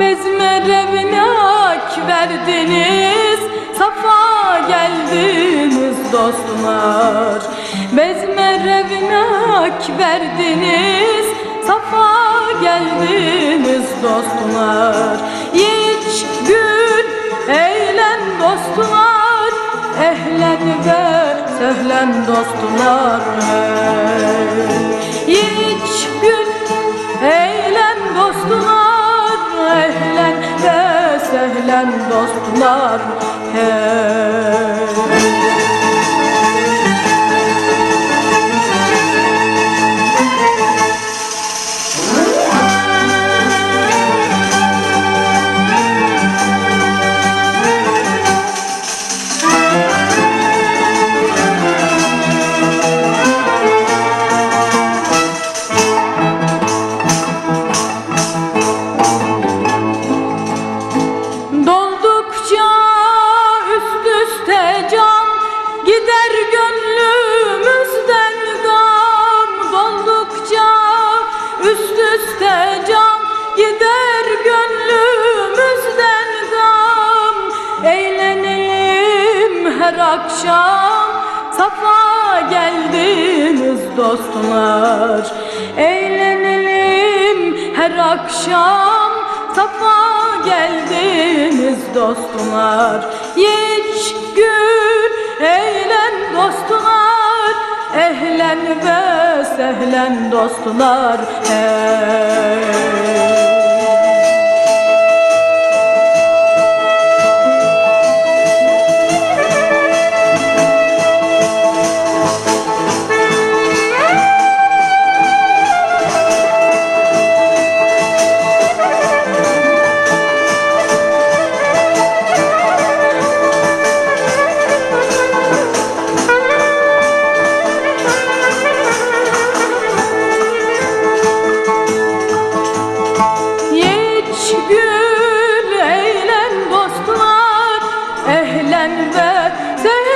Bezme revnak verdiniz, safa geldiniz dostlar. Bezme revnak verdiniz, safa geldiniz dostlar Hiç gün eğlen dostlar Ehlen ve sehlen dostlar hey. Dostlar hey. Üste can Gider gönlümüzden gam. Eğlenelim her akşam Safa geldiniz dostlar. Eğlenelim her akşam Safa geldiniz dostlar. Hiç gün eğlen dostlar Ehlen ve sehlen dostlar hey. And the.